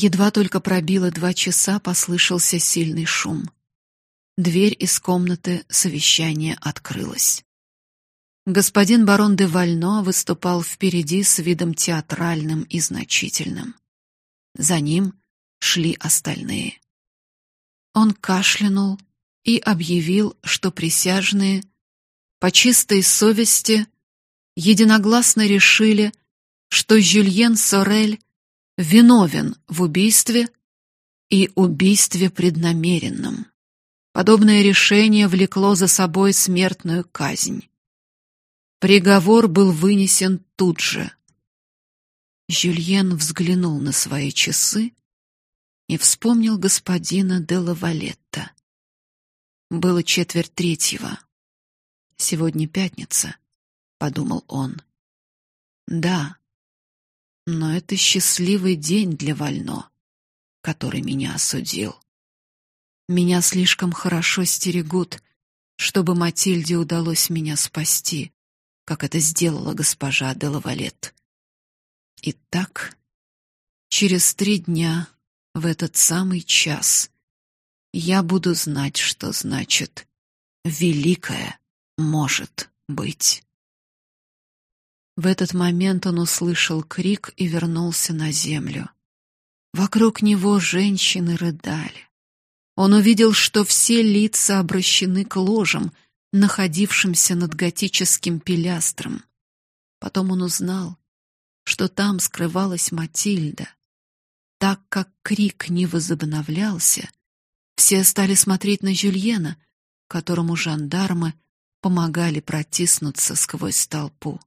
Едва только пробило два часа, послышался сильный шум. Дверь из комнаты совещания открылась. Господин барон де Вально выступал впереди с видом театральным и значительным. За ним шли остальные. Он кашлянул и объявил, что присяжные по чистой совести единогласно решили, что Жюльен Сорель виновен в убийстве и убийстве преднамеренном. Подобное решение влекло за собой смертную казнь. Приговор был вынесен тут же. Жюльен взглянул на свои часы и вспомнил господина де Лавалетта. Было четверть третьего. Сегодня пятница, подумал он. Да. Но это счастливый день для Вально, который меня осудил. Меня слишком хорошо стерегут, чтобы Матильде удалось меня спасти как это сделала госпожа де Лавалет. Итак, через три дня в этот самый час я буду знать, что значит великое может быть. В этот момент он услышал крик и вернулся на землю. Вокруг него женщины рыдали. Он увидел, что все лица обращены к ложам, находившимся над готическим пилястром. Потом он узнал, что там скрывалась Матильда. Так как крик не возобновлялся, все стали смотреть на Жюльена, которому жандармы помогали протиснуться сквозь толпу.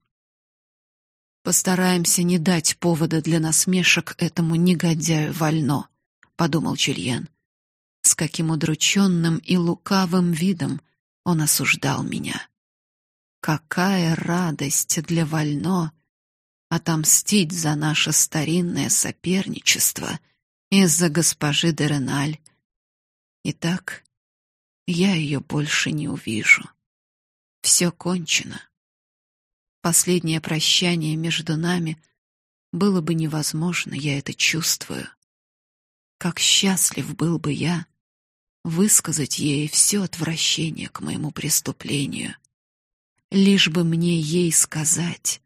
Постараемся не дать повода для насмешек этому негодяю Вально, подумал Жюльен. С каким удрученным и лукавым видом он осуждал меня. Какая радость для Вально отомстить за наше старинное соперничество из-за госпожи Дереналь. Итак, я ее больше не увижу. Все кончено. Последнее прощание между нами было бы невозможно, я это чувствую. Как счастлив был бы я, высказать ей все отвращение к моему преступлению. Лишь бы мне ей сказать: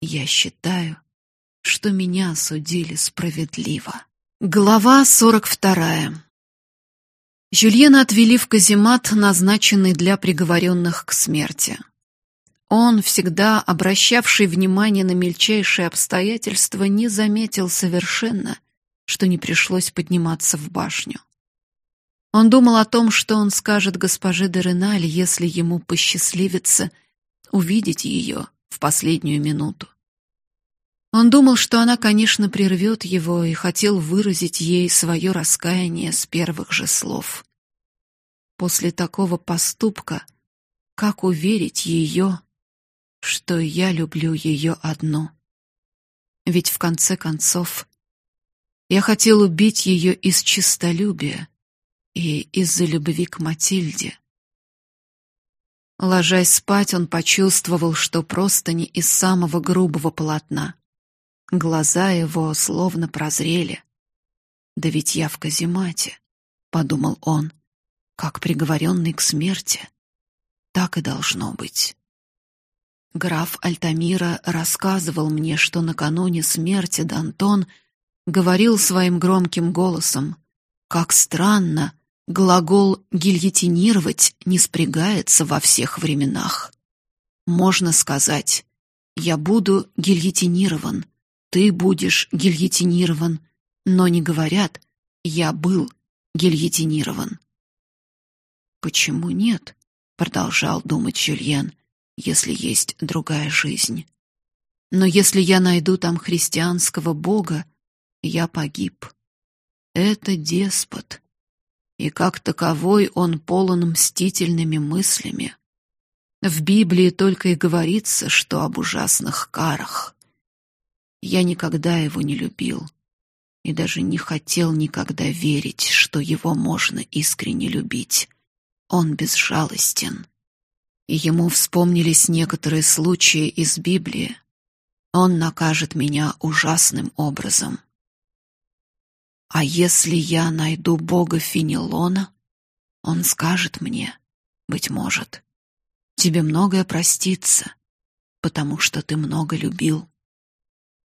"Я считаю, что меня осудили справедливо". Глава 42. Жюльена отвели в каземат, назначенный для приговоренных к смерти. Он, всегда обращавший внимание на мельчайшие обстоятельства, не заметил совершенно, что не пришлось подниматься в башню. Он думал о том, что он скажет госпоже де Реналь, если ему посчастливится увидеть ее в последнюю минуту. Он думал, что она, конечно, прервет его и хотел выразить ей свое раскаяние с первых же слов. После такого поступка как уверить ее, что я люблю ее одну? Ведь в конце концов я хотел убить ее из честолюбия, и из-за любви к Матильде. Ложась спать, он почувствовал, что просто не из самого грубого полотна. Глаза его словно прозрели. Да ведь я в каземате, подумал он, как приговоренный к смерти. Так и должно быть. Граф Альтамира рассказывал мне, что накануне смерти Д'Антон говорил своим громким голосом: "Как странно, Глагол гильотинировать не спрягается во всех временах. Можно сказать: я буду гильотинирован, ты будешь гильотинирован, но не говорят: я был гильотинирован. Почему нет? продолжал думать Жюльен. Если есть другая жизнь. Но если я найду там христианского бога, я погиб. Это деспот и как таковой он полон мстительными мыслями. В Библии только и говорится, что об ужасных карах. Я никогда его не любил и даже не хотел никогда верить, что его можно искренне любить. Он безжалостен. И ему вспомнились некоторые случаи из Библии. Он накажет меня ужасным образом. А если я найду бога Фенелона, он скажет мне, быть может, тебе многое простится, потому что ты много любил.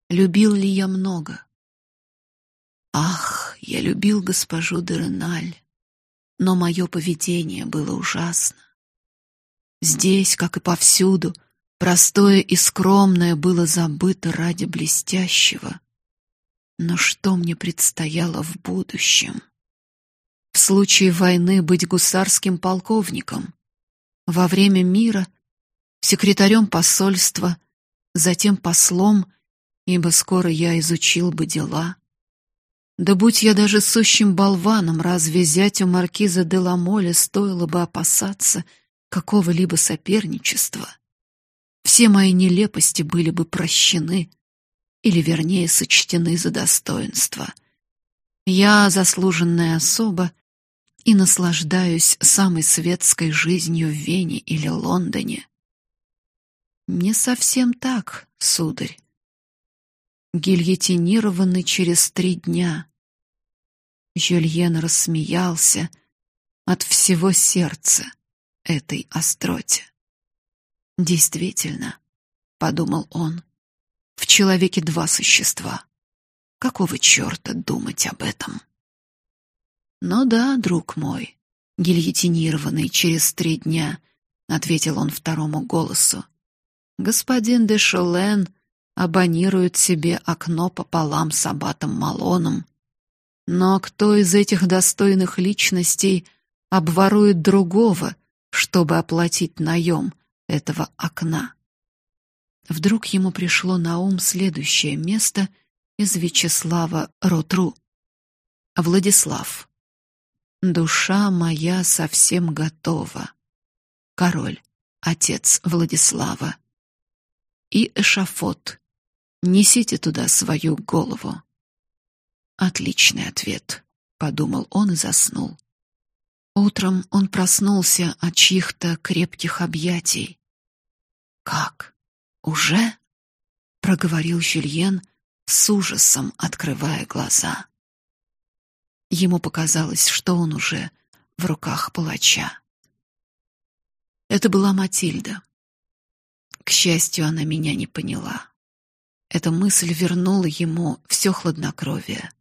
Любил ли я много? Ах, я любил госпожу Дереналь, но мое поведение было ужасно. Здесь, как и повсюду, простое и скромное было забыто ради блестящего. Но что мне предстояло в будущем? В случае войны быть гусарским полковником, во время мира секретарем посольства, затем послом, ибо скоро я изучил бы дела. Да будь я даже сущим болваном, разве зятю маркиза де Ламоля стоило бы опасаться какого-либо соперничества? Все мои нелепости были бы прощены, или вернее сочтены за достоинство. Я заслуженная особа и наслаждаюсь самой светской жизнью в Вене или Лондоне. Не совсем так, сударь гильотинированы через три дня. Жюльен рассмеялся от всего сердца этой остроте. Действительно, подумал он, в человеке два существа. Какого чёрта думать об этом? Ну да, друг мой, гильотинированный через три дня, ответил он второму голосу. Господин де Шолен абонирует себе окно пополам с аббатом Малоном. Но кто из этих достойных личностей обворует другого, чтобы оплатить наем этого окна? Вдруг ему пришло на ум следующее место из Вячеслава Ротру. Владислав. Душа моя совсем готова. Король, отец Владислава. И эшафот, Несите туда свою голову. Отличный ответ, подумал он и заснул. Утром он проснулся от чьих-то крепких объятий. Как? Уже? проговорил Жюльен с ужасом, открывая глаза. Ему показалось, что он уже в руках палача. Это была Матильда. К счастью, она меня не поняла. Эта мысль вернула ему все хладнокровие.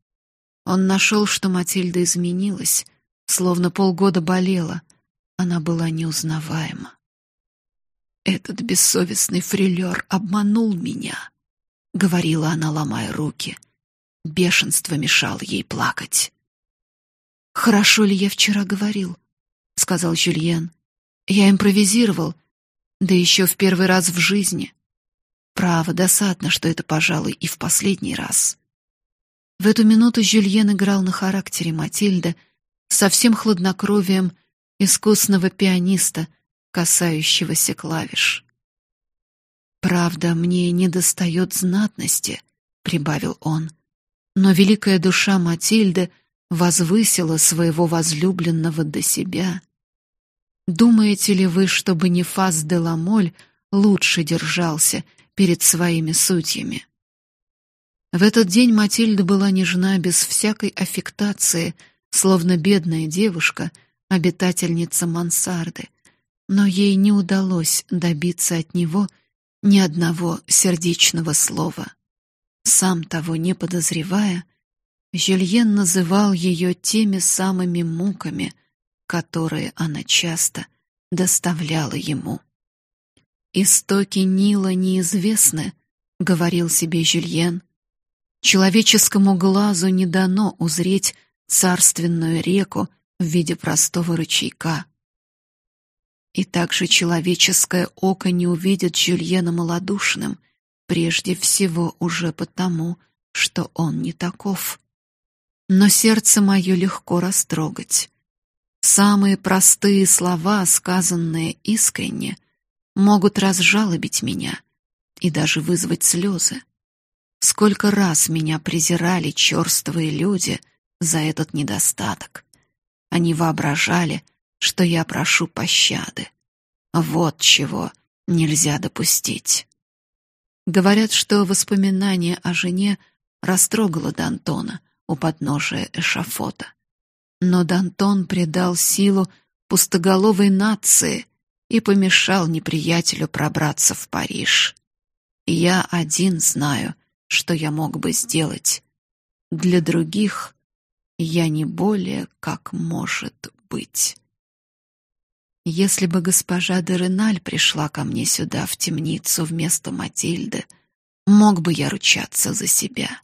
Он нашел, что Матильда изменилась, словно полгода болела. Она была неузнаваема. Этот бессовестный фрилер обманул меня, говорила она, ломая руки. Бешенство мешало ей плакать. Хорошо ли я вчера говорил, сказал Жюльен. Я импровизировал, да еще в первый раз в жизни. Право, досадно, что это, пожалуй, и в последний раз. В эту минуту Жюльен играл на характере Матильды со всем хладнокровием искусного пианиста, касающегося клавиш. Правда, мне недостает знатности, прибавил он. Но великая душа Матильды возвысила своего возлюбленного до себя. Думаете ли вы, что Бонифас де Ламоль лучше держался перед своими судьями. В этот день Матильда была нежна без всякой аффектации, словно бедная девушка, обитательница мансарды, но ей не удалось добиться от него ни одного сердечного слова. Сам того не подозревая, Жюльен называл ее теми самыми муками, которые она часто доставляла ему. Истоки Нила неизвестны, говорил себе Жюльен. Человеческому глазу не дано узреть царственную реку в виде простого ручейка. И также человеческое око не увидит Жюльена малодушным, прежде всего уже потому, что он не таков. Но сердце мое легко растрогать. Самые простые слова, сказанные искренне, могут разжалобить меня и даже вызвать слезы. Сколько раз меня презирали черствые люди за этот недостаток. Они воображали, что я прошу пощады. Вот чего нельзя допустить. Говорят, что воспоминание о жене растрогало Д'Антона, у подножия эшафота. Но Дантон придал силу пустоголовой нации и помешал неприятелю пробраться в Париж. Я один знаю, что я мог бы сделать. Для других я не более как может быть. Если бы госпожа де Реналь пришла ко мне сюда в темницу вместо Матильды, мог бы я ручаться за себя.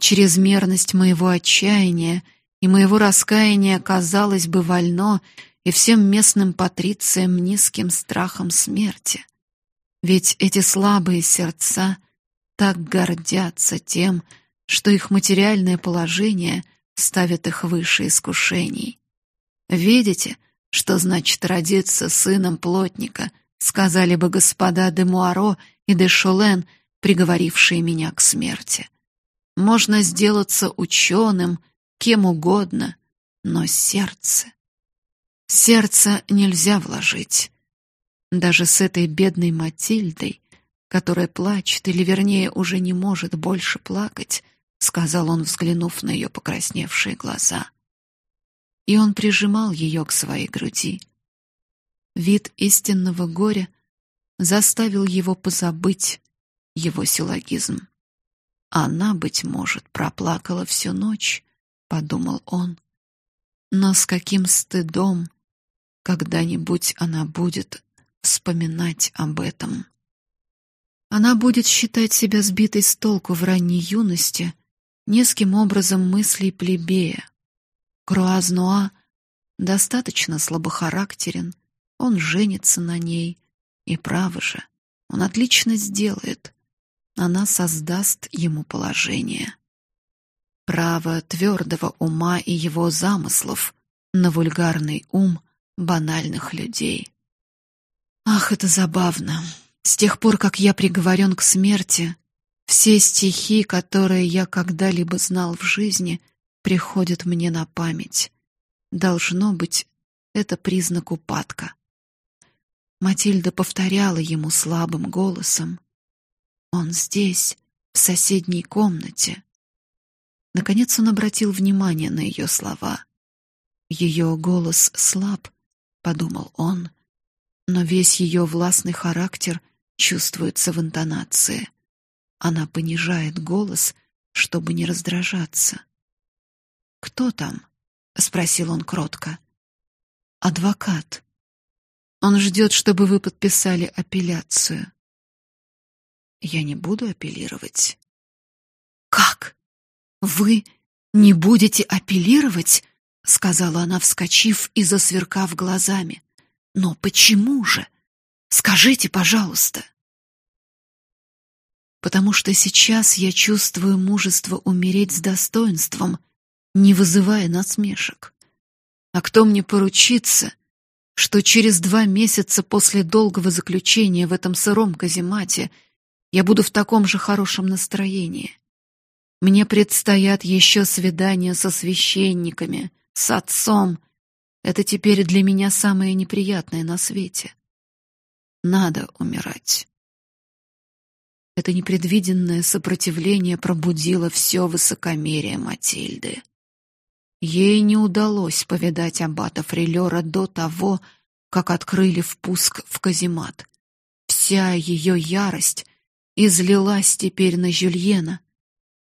Чрезмерность моего отчаяния и моего раскаяния казалось бы вольно и всем местным патрициям низким страхом смерти. Ведь эти слабые сердца так гордятся тем, что их материальное положение ставит их выше искушений. Видите, что значит родиться сыном плотника, сказали бы господа де Муаро и де Шолен, приговорившие меня к смерти. Можно сделаться ученым, кем угодно, но сердце... Сердце нельзя вложить. Даже с этой бедной Матильдой, которая плачет, или вернее уже не может больше плакать, сказал он, взглянув на ее покрасневшие глаза. И он прижимал ее к своей груди. Вид истинного горя заставил его позабыть его силлогизм. Она, быть может, проплакала всю ночь, подумал он. Но с каким стыдом когда-нибудь она будет вспоминать об этом. Она будет считать себя сбитой с толку в ранней юности, низким образом мыслей плебея. Круазнуа достаточно слабохарактерен, он женится на ней, и право же, он отлично сделает она создаст ему положение. Право твердого ума и его замыслов на вульгарный ум банальных людей. Ах, это забавно. С тех пор, как я приговорен к смерти, все стихи, которые я когда-либо знал в жизни, приходят мне на память. Должно быть, это признак упадка. Матильда повторяла ему слабым голосом: он здесь, в соседней комнате. Наконец он обратил внимание на ее слова. Ее голос слаб, подумал он, но весь ее властный характер чувствуется в интонации. Она понижает голос, чтобы не раздражаться. Кто там? спросил он кротко. Адвокат. Он ждет, чтобы вы подписали апелляцию. Я не буду апеллировать. Как? Вы не будете апеллировать? сказала она, вскочив и засверкав глазами. Но почему же? Скажите, пожалуйста. Потому что сейчас я чувствую мужество умереть с достоинством, не вызывая насмешек. А кто мне поручится, что через два месяца после долгого заключения в этом сыром каземате я буду в таком же хорошем настроении. Мне предстоят еще свидания со священниками, с отцом. Это теперь для меня самое неприятное на свете. Надо умирать. Это непредвиденное сопротивление пробудило все высокомерие Матильды. Ей не удалось повидать аббата Фрилера до того, как открыли впуск в каземат. Вся ее ярость излилась теперь на Жюльена.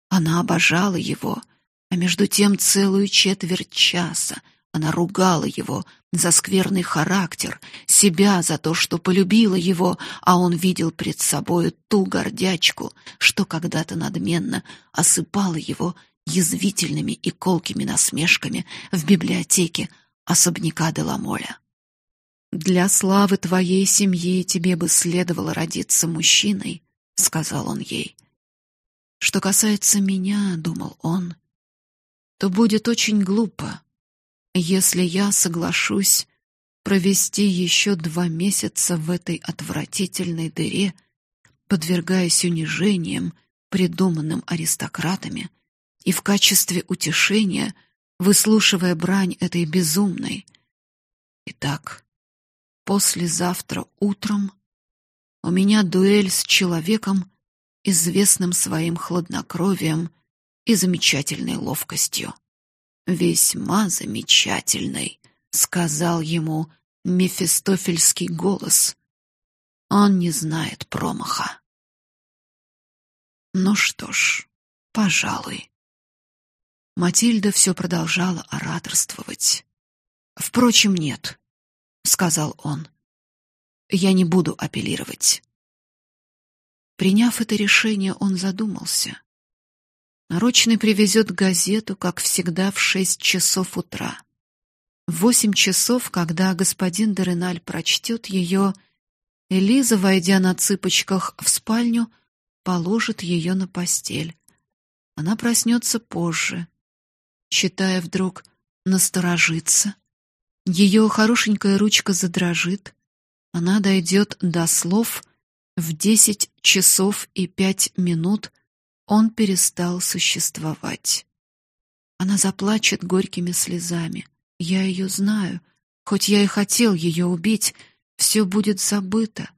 Она обожала его, а между тем целую четверть часа она ругала его за скверный характер, себя за то, что полюбила его, а он видел пред собою ту гордячку, что когда-то надменно осыпала его язвительными и колкими насмешками в библиотеке особняка Деламоля. Для славы твоей семьи тебе бы следовало родиться мужчиной, сказал он ей. Что касается меня, думал он, то будет очень глупо, если я соглашусь провести еще два месяца в этой отвратительной дыре, подвергаясь унижениям, придуманным аристократами, и в качестве утешения выслушивая брань этой безумной. Итак, послезавтра утром у меня дуэль с человеком, известным своим хладнокровием и замечательной ловкостью. Весьма замечательной, сказал ему мефистофельский голос. Он не знает промаха. Ну что ж, пожалуй. Матильда все продолжала ораторствовать. Впрочем, нет, сказал он. Я не буду апеллировать. Приняв это решение, он задумался. Нарочный привезет газету, как всегда, в шесть часов утра. В восемь часов, когда господин Дереналь прочтет ее, Элиза, войдя на цыпочках в спальню, положит ее на постель. Она проснется позже. Читая вдруг, насторожится. Ее хорошенькая ручка задрожит. Она дойдет до слов «в десять часов и пять минут» он перестал существовать. Она заплачет горькими слезами. Я ее знаю. Хоть я и хотел ее убить, все будет забыто.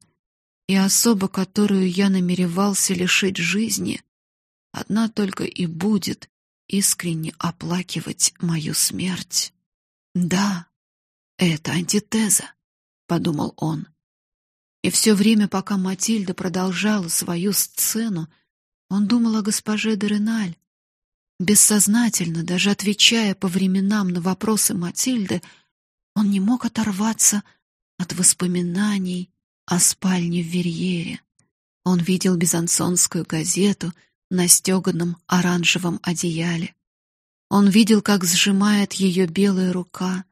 И особа, которую я намеревался лишить жизни, одна только и будет искренне оплакивать мою смерть. Да, это антитеза, подумал он. И все время, пока Матильда продолжала свою сцену, он думал о госпоже Дереналь. Бессознательно, даже отвечая по временам на вопросы Матильды, он не мог оторваться от воспоминаний о спальне в Верьере. Он видел бизансонскую газету на стеганом оранжевом одеяле. Он видел, как сжимает ее белая рука,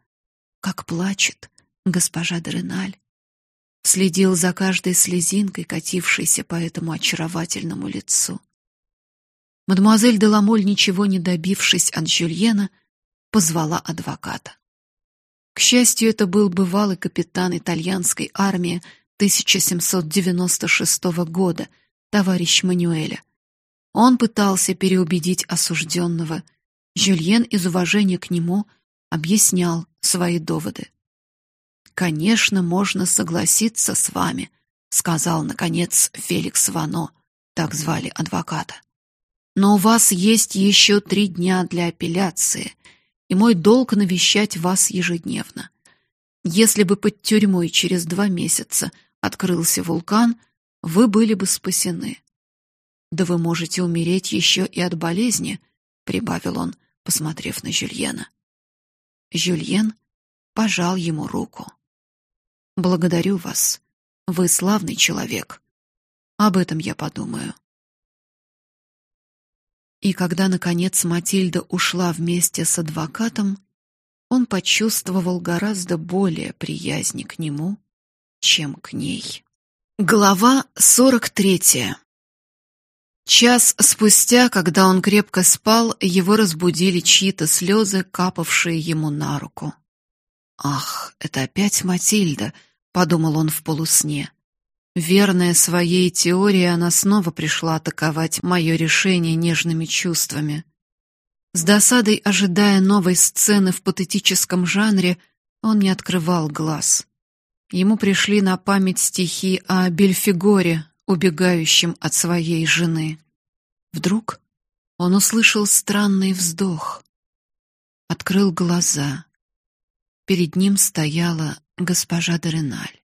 как плачет госпожа Дереналь. Следил за каждой слезинкой, катившейся по этому очаровательному лицу. Мадемуазель де Ламоль, ничего не добившись от Жюльена, позвала адвоката. К счастью, это был бывалый капитан итальянской армии 1796 года, товарищ Манюэля. Он пытался переубедить осужденного. Жюльен из уважения к нему объяснял свои доводы. Конечно, можно согласиться с вами, сказал наконец Феликс Вано, так звали адвоката. Но у вас есть еще три дня для апелляции, и мой долг навещать вас ежедневно. Если бы под тюрьмой через два месяца открылся вулкан, вы были бы спасены. Да вы можете умереть еще и от болезни, прибавил он, посмотрев на Жюльена. Жюльен пожал ему руку. Благодарю вас. Вы славный человек. Об этом я подумаю. И когда наконец Матильда ушла вместе с адвокатом, он почувствовал гораздо более приязнь к нему, чем к ней. Глава 43. Час спустя, когда он крепко спал, его разбудили чьи-то слезы, капавшие ему на руку. Ах, это опять Матильда, подумал он в полусне. Верная своей теории, она снова пришла атаковать мое решение нежными чувствами. С досадой ожидая новой сцены в патетическом жанре, он не открывал глаз. Ему пришли на память стихи о Бельфигоре, убегающем от своей жены. Вдруг он услышал странный вздох. Открыл глаза. Перед ним стояла госпожа Дереналь.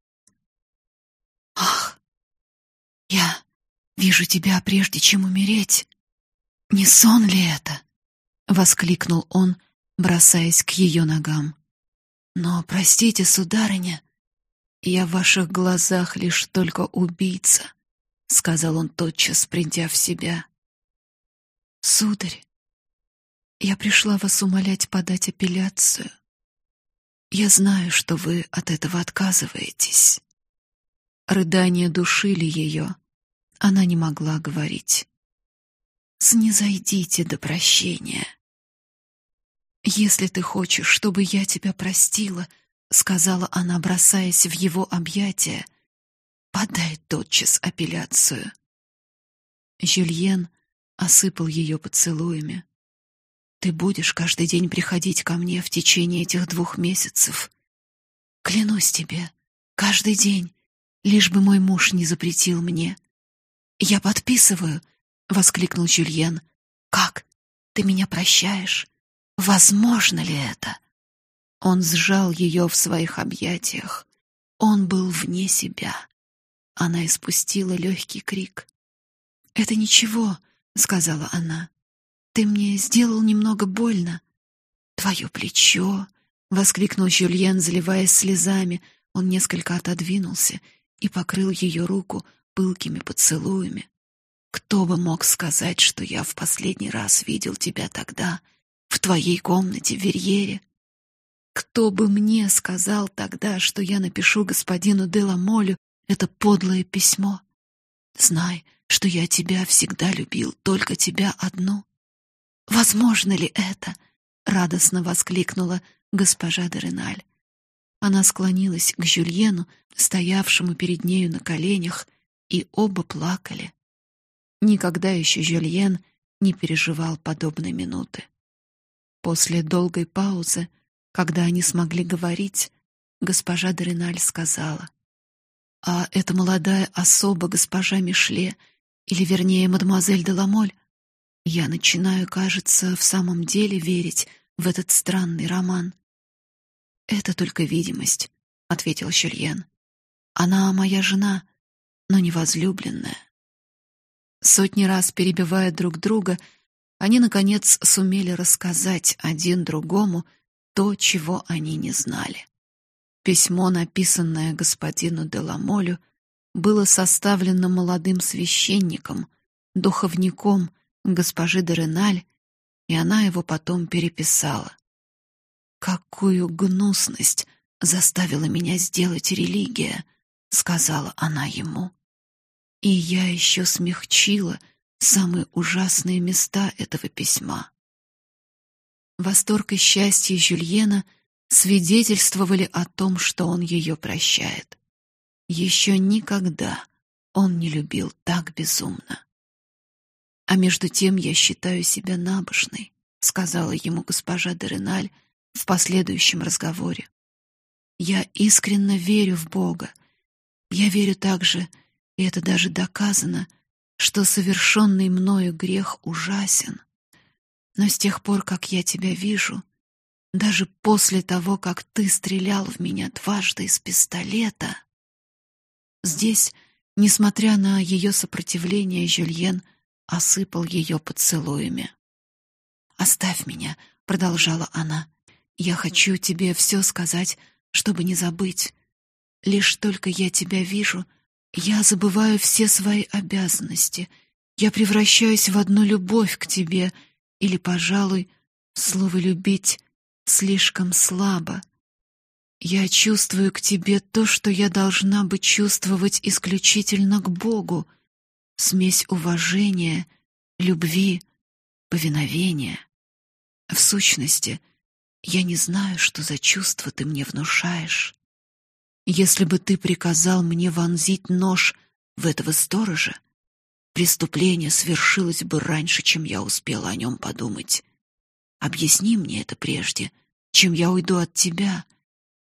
Ах, я вижу тебя прежде, чем умереть. Не сон ли это? воскликнул он, бросаясь к ее ногам. Но простите, сударыня, я в ваших глазах лишь только убийца, сказал он тотчас, придя в себя. Сударь, я пришла вас умолять подать апелляцию. Я знаю, что вы от этого отказываетесь. Рыдания душили ее. Она не могла говорить. Снизойдите до прощения. Если ты хочешь, чтобы я тебя простила, сказала она, бросаясь в его объятия, подай тотчас апелляцию. Жюльен осыпал ее поцелуями. Ты будешь каждый день приходить ко мне в течение этих двух месяцев. Клянусь тебе, каждый день лишь бы мой муж не запретил мне. Я подписываю, воскликнул Жюльен. Как? Ты меня прощаешь? Возможно ли это? Он сжал ее в своих объятиях. Он был вне себя. Она испустила легкий крик. "Это ничего", сказала она. "Ты мне сделал немного больно. Твое плечо", воскликнул Жюльен, заливаясь слезами. Он несколько отодвинулся и покрыл ее руку пылкими поцелуями. Кто бы мог сказать, что я в последний раз видел тебя тогда, в твоей комнате в Верьере? Кто бы мне сказал тогда, что я напишу господину Деламолю это подлое письмо? Знай, что я тебя всегда любил, только тебя одну. Возможно ли это? радостно воскликнула госпожа де Реналь. Она склонилась к Жюльену, стоявшему перед нею на коленях, и оба плакали. Никогда еще Жюльен не переживал подобной минуты. После долгой паузы, когда они смогли говорить, госпожа Дреналь сказала: "А эта молодая особа, госпожа Мишле, или вернее, мадемуазель де Ламоль, я начинаю, кажется, в самом деле верить в этот странный роман". "Это только видимость", ответил Жюльен. "Она моя жена, но не возлюбленная". Сотни раз перебивая друг друга, они наконец сумели рассказать один другому то, чего они не знали. Письмо, написанное господину Деламолю, было составлено молодым священником, духовником госпожи де Реналь, и она его потом переписала. Какую гнусность заставила меня сделать религия, сказала она ему. И я еще смягчила самые ужасные места этого письма. Восторг и счастье Жюльена свидетельствовали о том, что он ее прощает. Еще никогда он не любил так безумно. А между тем я считаю себя набожной, сказала ему госпожа Дереналь в последующем разговоре. Я искренне верю в Бога. Я верю также, и это даже доказано, что совершенный мною грех ужасен. Но с тех пор, как я тебя вижу, даже после того, как ты стрелял в меня дважды из пистолета, здесь, несмотря на ее сопротивление, Жюльен осыпал ее поцелуями. "Оставь меня", продолжала она. "Я хочу тебе все сказать, чтобы не забыть. Лишь только я тебя вижу, я забываю все свои обязанности. Я превращаюсь в одну любовь к тебе, или, пожалуй, слово любить слишком слабо. Я чувствую к тебе то, что я должна бы чувствовать исключительно к Богу: смесь уважения, любви, повиновения. В сущности, я не знаю, что за чувство ты мне внушаешь. Если бы ты приказал мне вонзить нож в этого сторожа, преступление свершилось бы раньше, чем я успела о нем подумать. Объясни мне это прежде, чем я уйду от тебя.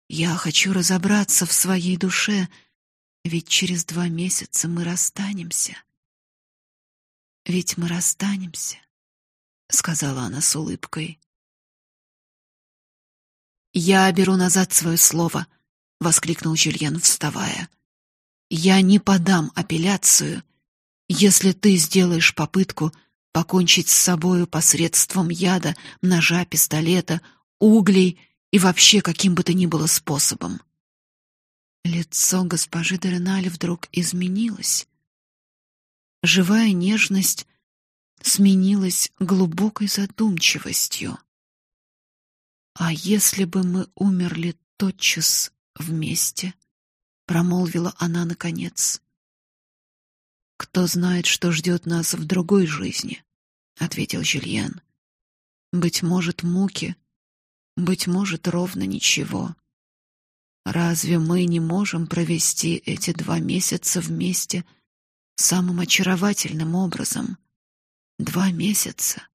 Я хочу разобраться в своей душе, ведь через два месяца мы расстанемся. Ведь мы расстанемся, сказала она с улыбкой. Я беру назад свое слово воскликнул Жюльен, вставая. Я не подам апелляцию, если ты сделаешь попытку покончить с собою посредством яда, ножа, пистолета, углей и вообще каким бы то ни было способом. Лицо госпожи Дереналь вдруг изменилось. Живая нежность сменилась глубокой задумчивостью. А если бы мы умерли тотчас вместе, промолвила она наконец. Кто знает, что ждет нас в другой жизни, ответил Жюльен. Быть может, муки, быть может, ровно ничего. Разве мы не можем провести эти два месяца вместе самым очаровательным образом? Два месяца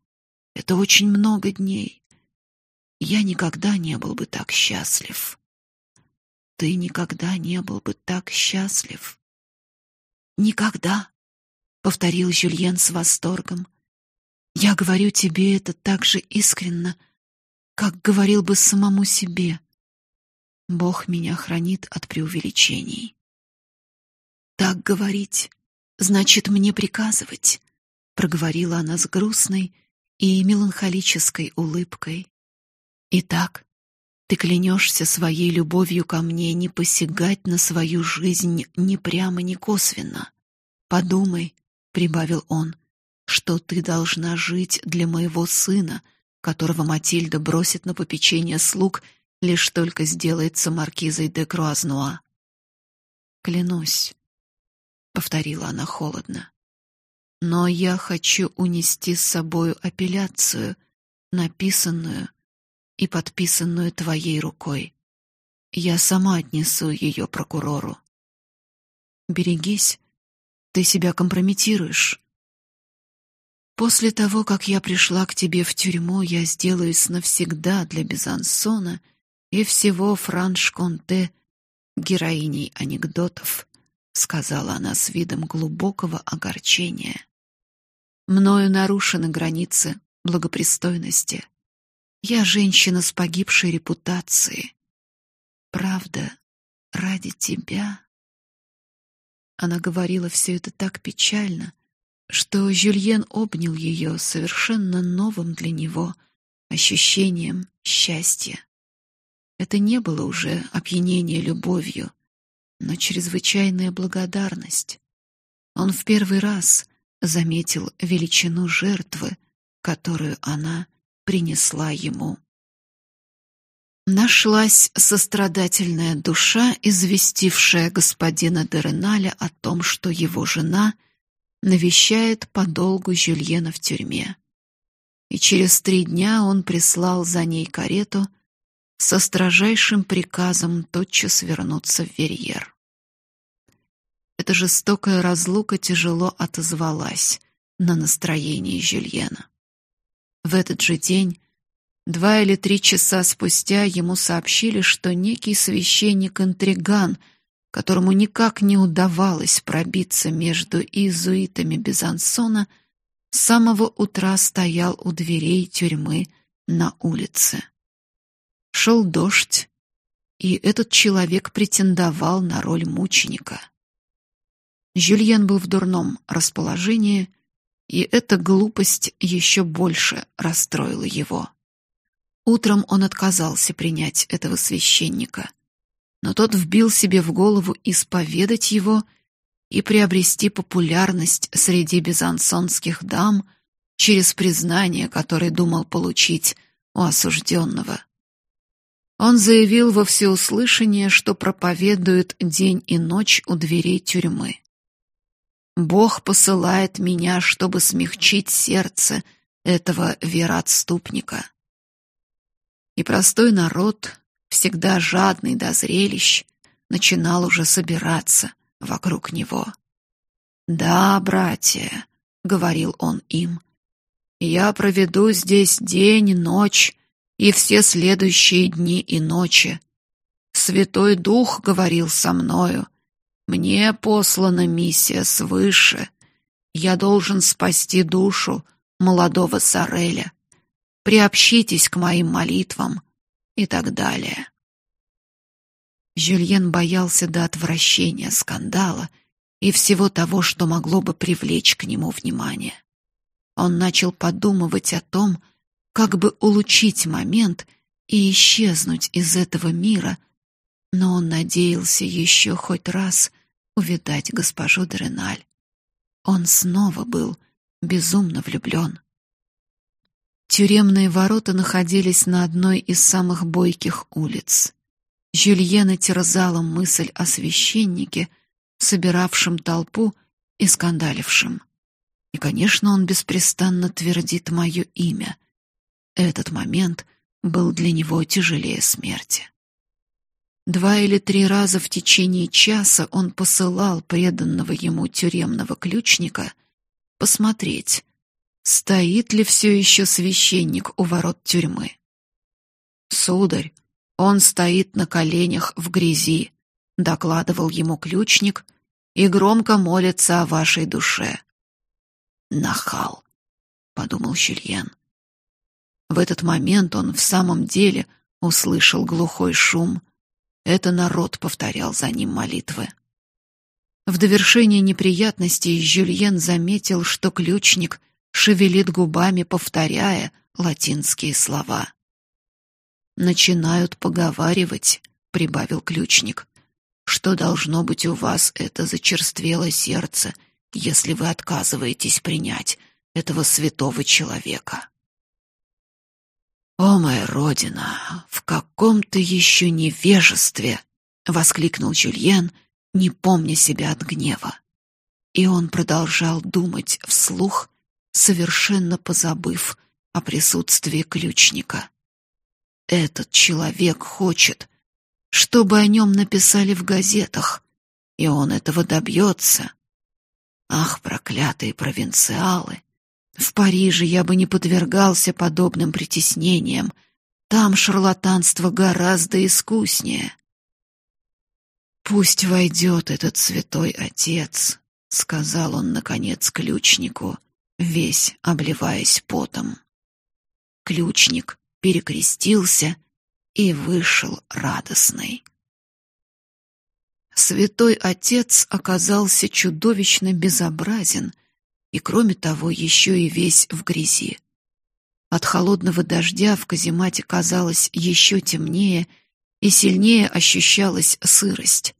это очень много дней. Я никогда не был бы так счастлив ты никогда не был бы так Я говорю тебе это так же искренно, как говорил бы самому себе. Бог меня хранит от преувеличений. Так говорить значит мне приказывать, проговорила она с грустной и меланхолической улыбкой. Итак, ты клянешься своей любовью ко мне не посягать на свою жизнь ни прямо, ни косвенно. Подумай, прибавил он, что ты должна жить для моего сына, которого Матильда бросит на попечение слуг, лишь только сделается маркизой де Круазнуа. Клянусь, повторила она холодно. Но я хочу унести с собою апелляцию, написанную и подписанную твоей рукой. Я сама отнесу ее прокурору. Берегись, ты себя компрометируешь. После того, как я пришла к тебе в тюрьму, я сделаюсь навсегда для Безансона и всего Франш-Конте героиней анекдотов, сказала она с видом глубокого огорчения. Мною нарушены границы благопристойности. Я женщина с погибшей репутацией. Правда, ради тебя. Она говорила все это так печально, что Жюльен обнял ее совершенно новым для него ощущением счастья. Это не было уже опьянение любовью, но чрезвычайная благодарность. Он в первый раз заметил величину жертвы, которую она принесла ему. Нашлась сострадательная душа, известившая господина Дереналя о том, что его жена навещает подолгу Жюльена в тюрьме. И через три дня он прислал за ней карету со строжайшим приказом тотчас вернуться в Верьер. Эта жестокая разлука тяжело отозвалась на настроении Жюльена. В этот же день, два или три часа спустя, ему сообщили, что некий священник-интриган, которому никак не удавалось пробиться между иезуитами Безансона, с самого утра стоял у дверей тюрьмы на улице. Шел дождь, и этот человек претендовал на роль мученика. Жюльен был в дурном расположении и эта глупость еще больше расстроила его. Утром он отказался принять этого священника, но тот вбил себе в голову исповедать его и приобрести популярность среди безансонских дам через признание, которое думал получить у осужденного. Он заявил во всеуслышание, что проповедует день и ночь у дверей тюрьмы. Бог посылает меня, чтобы смягчить сердце этого вероотступника. И простой народ, всегда жадный до зрелищ, начинал уже собираться вокруг него. "Да, братья", говорил он им. "Я проведу здесь день, ночь и все следующие дни и ночи. Святой Дух говорил со мною, мне послана миссия свыше. Я должен спасти душу молодого Сареля. Приобщитесь к моим молитвам и так далее. Жюльен боялся до отвращения скандала и всего того, что могло бы привлечь к нему внимание. Он начал подумывать о том, как бы улучшить момент и исчезнуть из этого мира, но он надеялся еще хоть раз увидать госпожу Дреналь. Он снова был безумно влюблен. Тюремные ворота находились на одной из самых бойких улиц. Жюльена терзала мысль о священнике, собиравшем толпу и скандалившем. И, конечно, он беспрестанно твердит мое имя. Этот момент был для него тяжелее смерти. Два или три раза в течение часа он посылал преданного ему тюремного ключника посмотреть, стоит ли все еще священник у ворот тюрьмы. Сударь, он стоит на коленях в грязи, докладывал ему ключник и громко молится о вашей душе. Нахал. подумал Жюльен. В этот момент он в самом деле услышал глухой шум. Это народ повторял за ним молитвы. В довершение неприятностей Жюльен заметил, что ключник шевелит губами, повторяя латинские слова. Начинают поговаривать, прибавил ключник. Что должно быть у вас это зачерствело сердце, если вы отказываетесь принять этого святого человека? О моя родина, в каком ты еще невежестве, воскликнул Жюльен, не помня себя от гнева. И он продолжал думать вслух, совершенно позабыв о присутствии ключника. Этот человек хочет, чтобы о нем написали в газетах, и он этого добьется. Ах, проклятые провинциалы! В Париже я бы не подвергался подобным притеснениям. Там шарлатанство гораздо искуснее. Пусть войдет этот святой отец, сказал он наконец ключнику, весь обливаясь потом. Ключник перекрестился и вышел радостный. Святой отец оказался чудовищно безобразен и, кроме того, еще и весь в грязи. От холодного дождя в каземате казалось еще темнее и сильнее ощущалась сырость.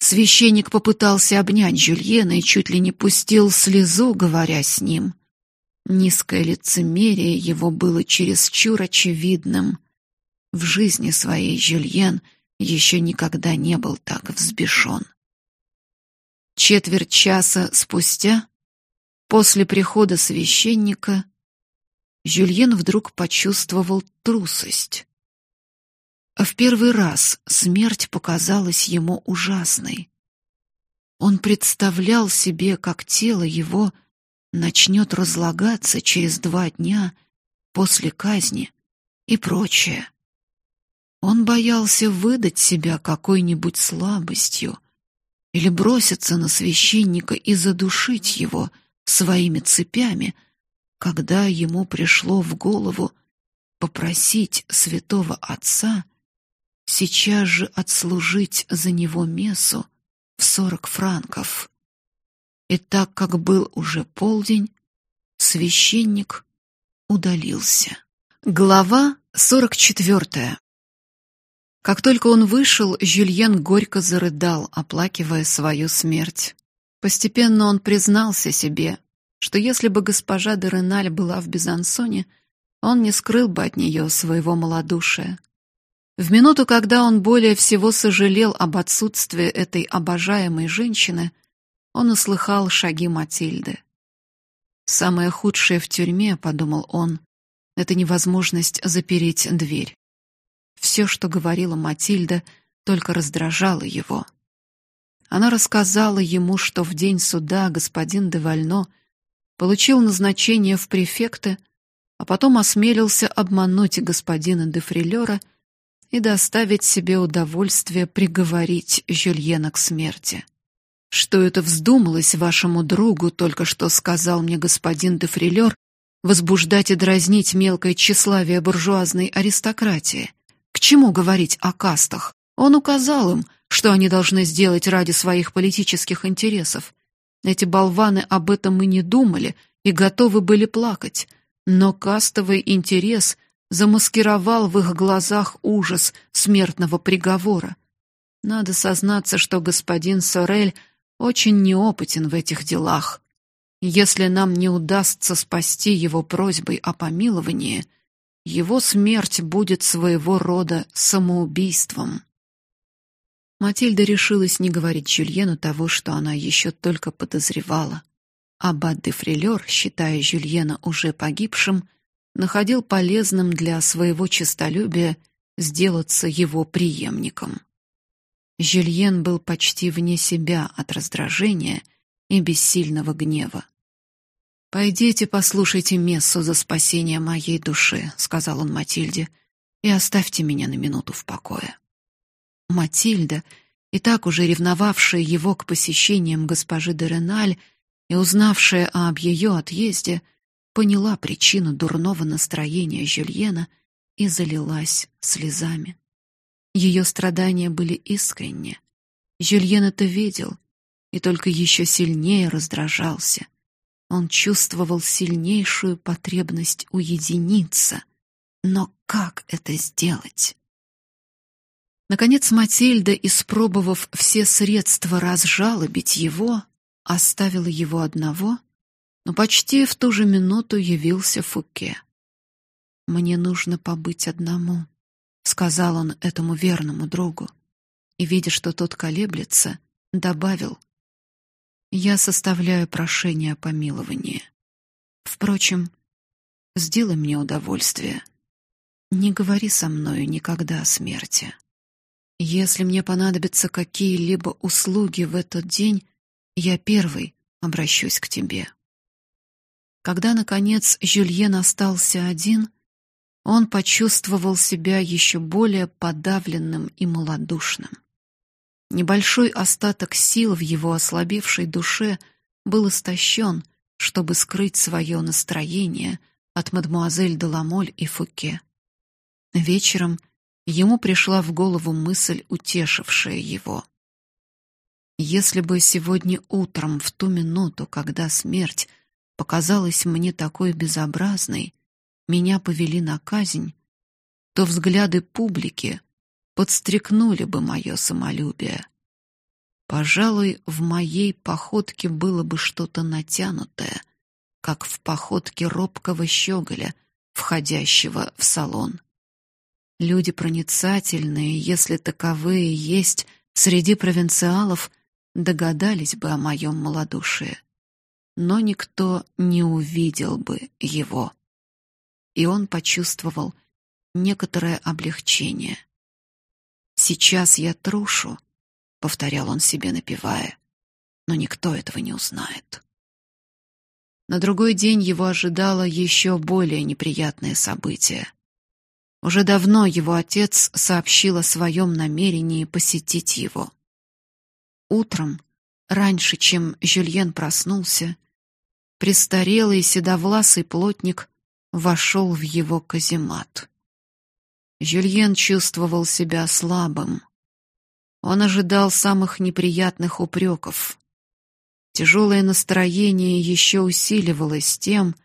Священник попытался обнять Жюльена и чуть ли не пустил слезу, говоря с ним. Низкое лицемерие его было чересчур очевидным. В жизни своей Жюльен еще никогда не был так взбешен. Четверть часа спустя, после прихода священника, Жюльен вдруг почувствовал трусость. В первый раз смерть показалась ему ужасной. Он представлял себе, как тело его начнет разлагаться через два дня после казни и прочее. Он боялся выдать себя какой-нибудь слабостью или броситься на священника и задушить его своими цепями, когда ему пришло в голову попросить святого отца сейчас же отслужить за него мессу в сорок франков. И так как был уже полдень, священник удалился. Глава сорок четвертая. Как только он вышел, Жюльен горько зарыдал, оплакивая свою смерть. Постепенно он признался себе, что если бы госпожа де Реналь была в Безансоне, он не скрыл бы от нее своего малодушия. В минуту, когда он более всего сожалел об отсутствии этой обожаемой женщины, он услыхал шаги Матильды. Самое худшее в тюрьме, подумал он, это невозможность запереть дверь. Все, что говорила Матильда, только раздражало его. Она рассказала ему, что в день суда господин де Вально получил назначение в префекты, а потом осмелился обмануть господина де Фрилера и доставить себе удовольствие приговорить Жюльена к смерти. Что это вздумалось вашему другу, только что сказал мне господин де Фрилер, возбуждать и дразнить мелкое тщеславие буржуазной аристократии? К чему говорить о кастах? Он указал им, что они должны сделать ради своих политических интересов. Эти болваны об этом и не думали и готовы были плакать, но кастовый интерес замаскировал в их глазах ужас смертного приговора. Надо сознаться, что господин Сорель очень неопытен в этих делах. Если нам не удастся спасти его просьбой о помиловании, его смерть будет своего рода самоубийством. Матильда решилась не говорить Жюльену того, что она еще только подозревала. Аббат де Фрилер, считая Жюльена уже погибшим, находил полезным для своего честолюбия сделаться его преемником. Жюльен был почти вне себя от раздражения и бессильного гнева. Пойдите, послушайте мессу за спасение моей души, сказал он Матильде, и оставьте меня на минуту в покое. Матильда, и так уже ревновавшая его к посещениям госпожи де Реналь и узнавшая об ее отъезде, поняла причину дурного настроения Жюльена и залилась слезами. Ее страдания были искренни. Жюльен это видел и только еще сильнее раздражался. Он чувствовал сильнейшую потребность уединиться. Но как это сделать? Наконец Матильда, испробовав все средства разжалобить его, оставила его одного, но почти в ту же минуту явился Фуке. Мне нужно побыть одному, сказал он этому верному другу. И видя, что тот колеблется, добавил: Я составляю прошение о помиловании. Впрочем, сделай мне удовольствие. Не говори со мною никогда о смерти. Если мне понадобятся какие-либо услуги в этот день, я первый обращусь к тебе. Когда наконец Жюльен остался один, он почувствовал себя еще более подавленным и малодушным. Небольшой остаток сил в его ослабевшей душе был истощен, чтобы скрыть свое настроение от мадемуазель де Ламоль и Фуке. Вечером ему пришла в голову мысль, утешившая его. Если бы сегодня утром, в ту минуту, когда смерть показалась мне такой безобразной, меня повели на казнь, то взгляды публики подстрекнули бы мое самолюбие. Пожалуй, в моей походке было бы что-то натянутое, как в походке робкого щеголя, входящего в салон. Люди проницательные, если таковые есть среди провинциалов, догадались бы о моем малодушии, но никто не увидел бы его. И он почувствовал некоторое облегчение. Сейчас я трушу, повторял он себе напевая, но никто этого не узнает. На другой день его ожидало еще более неприятное событие. Уже давно его отец сообщил о своем намерении посетить его. Утром, раньше, чем Жюльен проснулся, престарелый седовласый плотник вошел в его каземат. Жюльен чувствовал себя слабым. Он ожидал самых неприятных упреков. Тяжелое настроение еще усиливалось тем,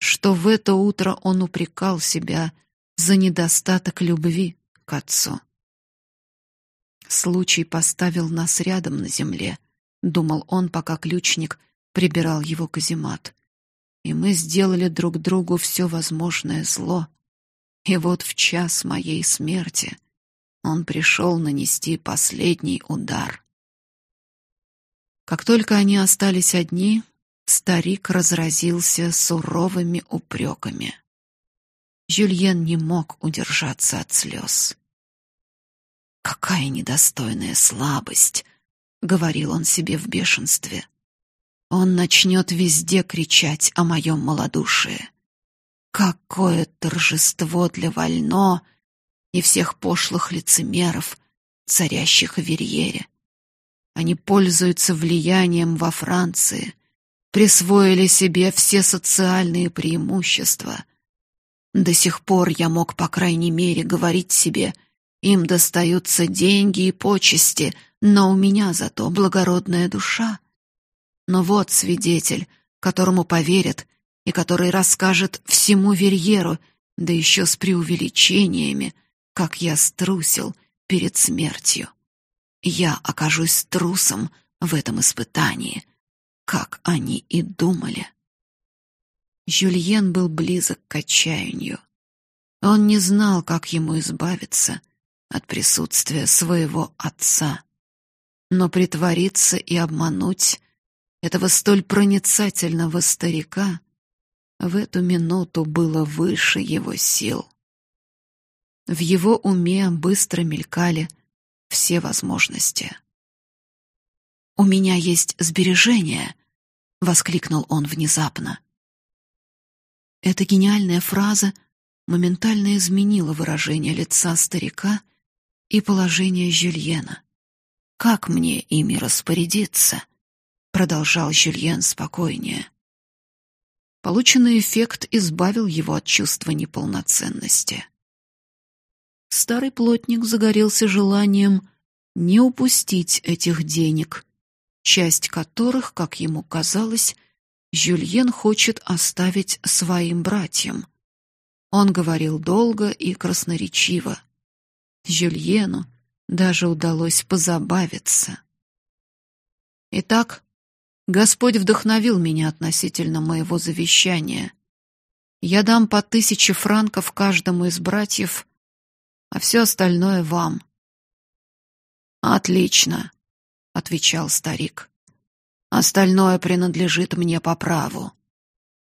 что в это утро он упрекал себя за недостаток любви к отцу. Случай поставил нас рядом на земле, думал он, пока ключник прибирал его каземат. И мы сделали друг другу все возможное зло. И вот в час моей смерти он пришел нанести последний удар. Как только они остались одни, старик разразился суровыми упреками. Жюльен не мог удержаться от слез. Какая недостойная слабость, говорил он себе в бешенстве. Он начнет везде кричать о моем малодушии. Какое торжество для Вально и всех пошлых лицемеров, царящих в Верьере. Они пользуются влиянием во Франции, присвоили себе все социальные преимущества. До сих пор я мог, по крайней мере, говорить себе — им достаются деньги и почести, но у меня зато благородная душа. Но вот свидетель, которому поверят и который расскажет всему Верьеру, да еще с преувеличениями, как я струсил перед смертью. Я окажусь трусом в этом испытании, как они и думали. Жюльен был близок к отчаянию. Он не знал, как ему избавиться от присутствия своего отца. Но притвориться и обмануть этого столь проницательного старика в эту минуту было выше его сил. В его уме быстро мелькали все возможности. У меня есть сбережения, воскликнул он внезапно. Эта гениальная фраза моментально изменила выражение лица старика и положение Жюльена. Как мне ими распорядиться? продолжал Жюльен спокойнее. Полученный эффект избавил его от чувства неполноценности. Старый плотник загорелся желанием не упустить этих денег, часть которых, как ему казалось, Жюльен хочет оставить своим братьям. Он говорил долго и красноречиво. Жюльену даже удалось позабавиться. Итак, Господь вдохновил меня относительно моего завещания. Я дам по тысяче франков каждому из братьев, а все остальное вам. Отлично, отвечал старик. Остальное принадлежит мне по праву.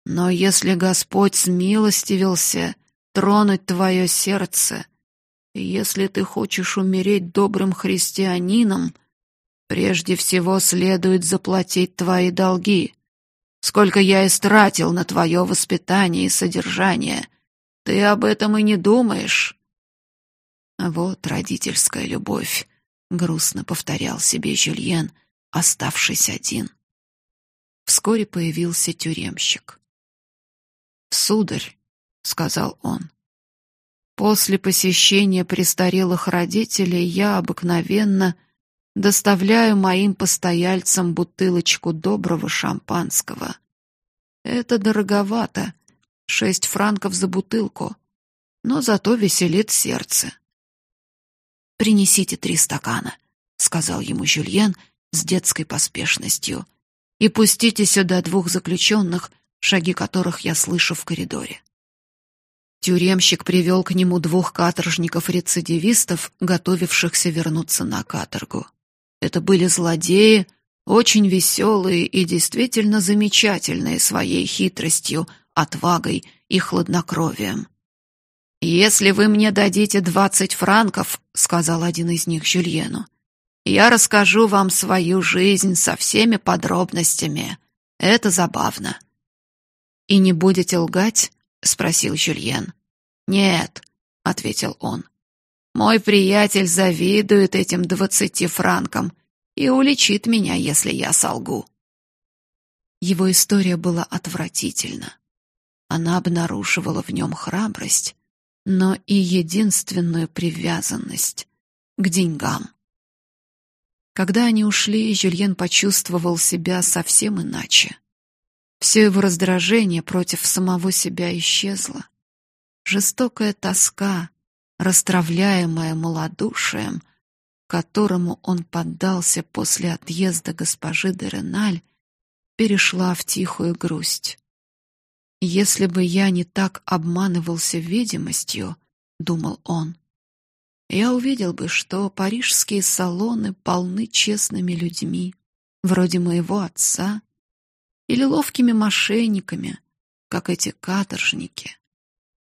Но если Господь смилостивился тронуть твое сердце, и если ты хочешь умереть добрым христианином, Прежде всего следует заплатить твои долги. Сколько я истратил на твое воспитание и содержание. Ты об этом и не думаешь. Вот родительская любовь, грустно повторял себе Жюльен, оставшись один. Вскоре появился тюремщик. "Сударь", сказал он. "После посещения престарелых родителей я обыкновенно доставляю моим постояльцам бутылочку доброго шампанского. Это дороговато, шесть франков за бутылку, но зато веселит сердце. Принесите три стакана, сказал ему Жюльен с детской поспешностью. И пустите сюда двух заключенных, шаги которых я слышу в коридоре. Тюремщик привел к нему двух каторжников-рецидивистов, готовившихся вернуться на каторгу. Это были злодеи, очень веселые и действительно замечательные своей хитростью, отвагой и хладнокровием. Если вы мне дадите двадцать франков, сказал один из них Жюльену, я расскажу вам свою жизнь со всеми подробностями. Это забавно. И не будете лгать? спросил Жюльен. Нет, ответил он. Мой приятель завидует этим двадцати франкам и уличит меня, если я солгу. Его история была отвратительна. Она обнаруживала в нем храбрость, но и единственную привязанность к деньгам. Когда они ушли, Жюльен почувствовал себя совсем иначе. Все его раздражение против самого себя исчезло. Жестокая тоска, расстравляемая малодушием, которому он поддался после отъезда госпожи де Реналь, перешла в тихую грусть. Если бы я не так обманывался видимостью, думал он, я увидел бы, что парижские салоны полны честными людьми, вроде моего отца, или ловкими мошенниками, как эти каторжники.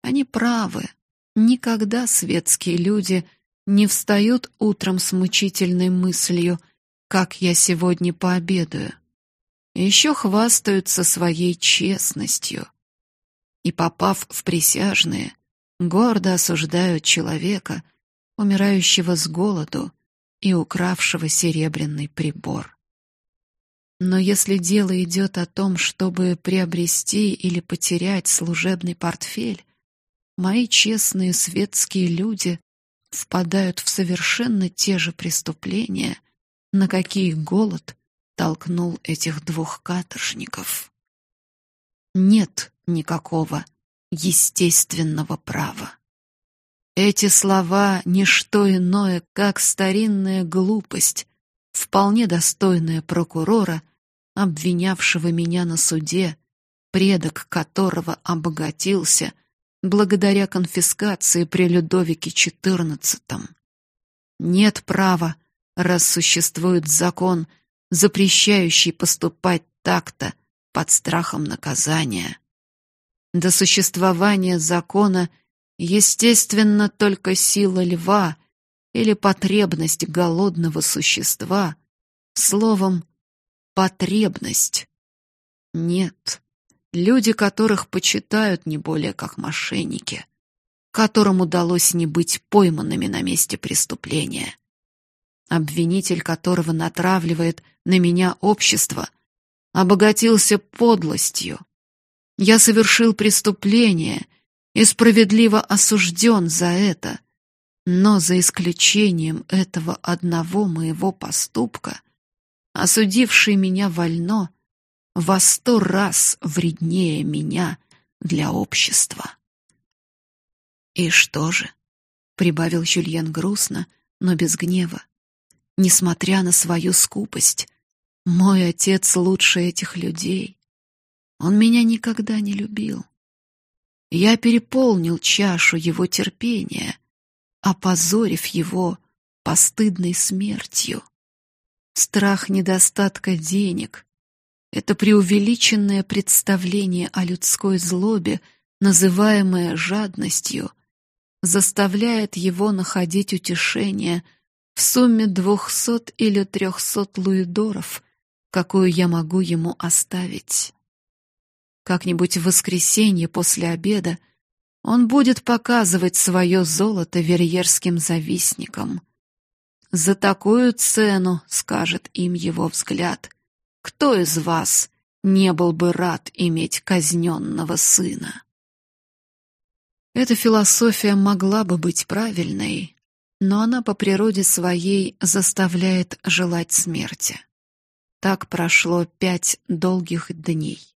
Они правы, Никогда светские люди не встают утром с мучительной мыслью, как я сегодня пообедаю. Еще хвастаются своей честностью. И попав в присяжные, гордо осуждают человека, умирающего с голоду и укравшего серебряный прибор. Но если дело идет о том, чтобы приобрести или потерять служебный портфель, мои честные светские люди впадают в совершенно те же преступления, на какие голод толкнул этих двух каторжников. Нет никакого естественного права. Эти слова не что иное, как старинная глупость, вполне достойная прокурора, обвинявшего меня на суде, предок которого обогатился благодаря конфискации при Людовике XIV. Нет права, раз существует закон, запрещающий поступать так-то под страхом наказания. До существования закона естественно только сила льва или потребность голодного существа, словом, потребность. Нет, Люди, которых почитают не более как мошенники, которым удалось не быть пойманными на месте преступления. Обвинитель, которого натравливает на меня общество, обогатился подлостью. Я совершил преступление и справедливо осужден за это. Но за исключением этого одного моего поступка, осудивший меня вольно, во сто раз вреднее меня для общества. И что же? прибавил Жюльен грустно, но без гнева. Несмотря на свою скупость, мой отец лучше этих людей. Он меня никогда не любил. Я переполнил чашу его терпения, опозорив его постыдной смертью. Страх недостатка денег — это преувеличенное представление о людской злобе, называемое жадностью, заставляет его находить утешение в сумме двухсот или трехсот луидоров, какую я могу ему оставить. Как-нибудь в воскресенье после обеда он будет показывать свое золото верьерским завистникам. За такую цену, скажет им его взгляд, кто из вас не был бы рад иметь казненного сына? Эта философия могла бы быть правильной, но она по природе своей заставляет желать смерти. Так прошло пять долгих дней.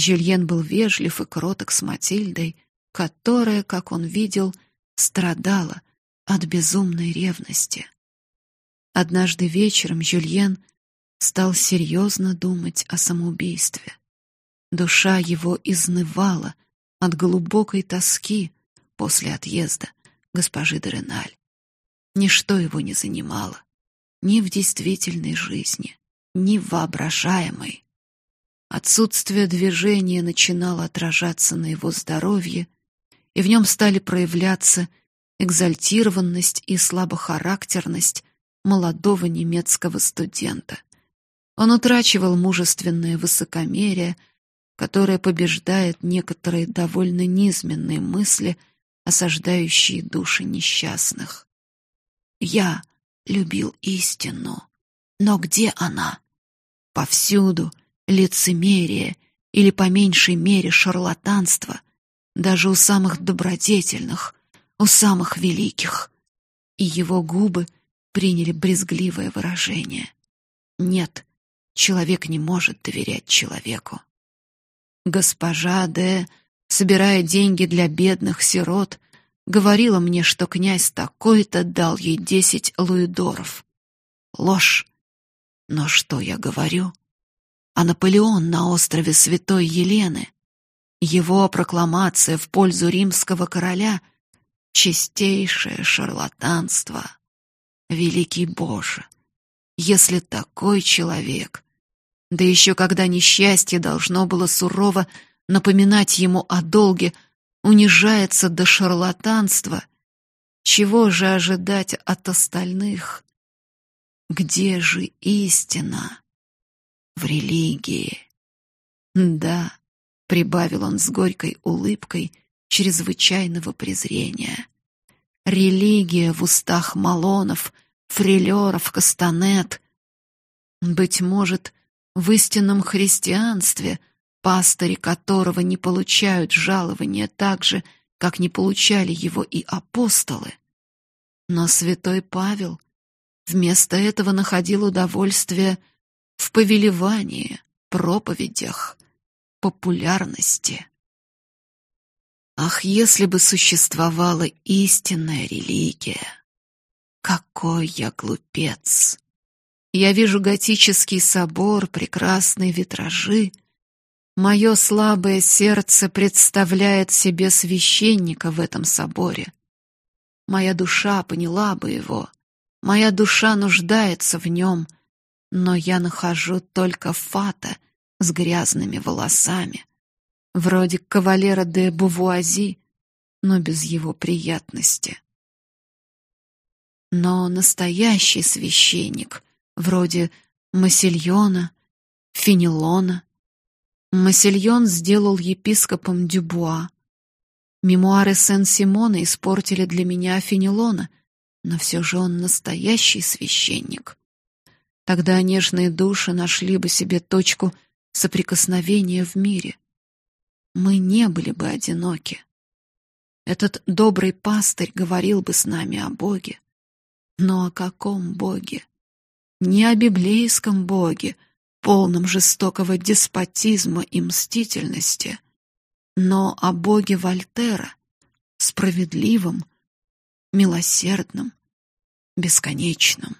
Жюльен был вежлив и кроток с Матильдой, которая, как он видел, страдала от безумной ревности. Однажды вечером Жюльен стал серьезно думать о самоубийстве. Душа его изнывала от глубокой тоски после отъезда госпожи де Реналь. Ничто его не занимало, ни в действительной жизни, ни в воображаемой. Отсутствие движения начинало отражаться на его здоровье, и в нем стали проявляться экзальтированность и слабохарактерность молодого немецкого студента. Он утрачивал мужественное высокомерие, которое побеждает некоторые довольно низменные мысли, осаждающие души несчастных. Я любил истину, но где она? Повсюду лицемерие или по меньшей мере шарлатанство даже у самых добродетельных, у самых великих. И его губы приняли брезгливое выражение. Нет, человек не может доверять человеку. Госпожа Д, собирая деньги для бедных сирот, говорила мне, что князь такой-то дал ей десять луидоров. Ложь. Но что я говорю? А Наполеон на острове Святой Елены. Его прокламация в пользу римского короля — чистейшее шарлатанство. Великий Боже, если такой человек, да еще когда несчастье должно было сурово напоминать ему о долге, унижается до шарлатанства, чего же ожидать от остальных? Где же истина? В религии. Да, прибавил он с горькой улыбкой чрезвычайного презрения. Религия в устах малонов, фрилеров, кастанет. Быть может, в истинном христианстве пастыри которого не получают жалования так же, как не получали его и апостолы. Но святой Павел вместо этого находил удовольствие в повелевании, проповедях, популярности. Ах, если бы существовала истинная религия! Какой я глупец! Я вижу готический собор, прекрасные витражи. Мое слабое сердце представляет себе священника в этом соборе. Моя душа поняла бы его. Моя душа нуждается в нем — но я нахожу только фата с грязными волосами, вроде кавалера де Бувуази, но без его приятности. Но настоящий священник, вроде Массильона, Фенелона. Массильон сделал епископом Дюбуа. Мемуары Сен-Симона испортили для меня Фенелона, но все же он настоящий священник. Тогда нежные души нашли бы себе точку соприкосновения в мире. мы не были бы одиноки. Этот добрый пастырь говорил бы с нами о Боге. Но о каком Боге? Не о библейском Боге, полном жестокого деспотизма и мстительности, но о Боге Вольтера, справедливом, милосердном, бесконечном.